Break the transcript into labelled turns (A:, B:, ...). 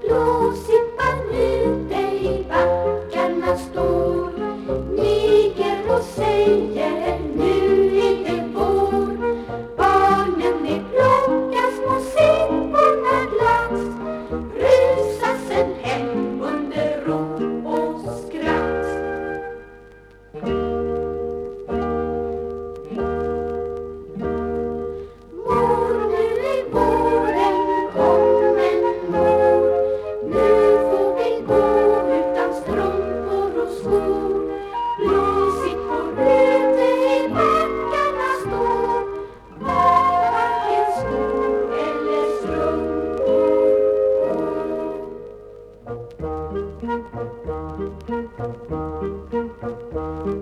A: Blåsippan ute i backarna står Niger och säger Thank you.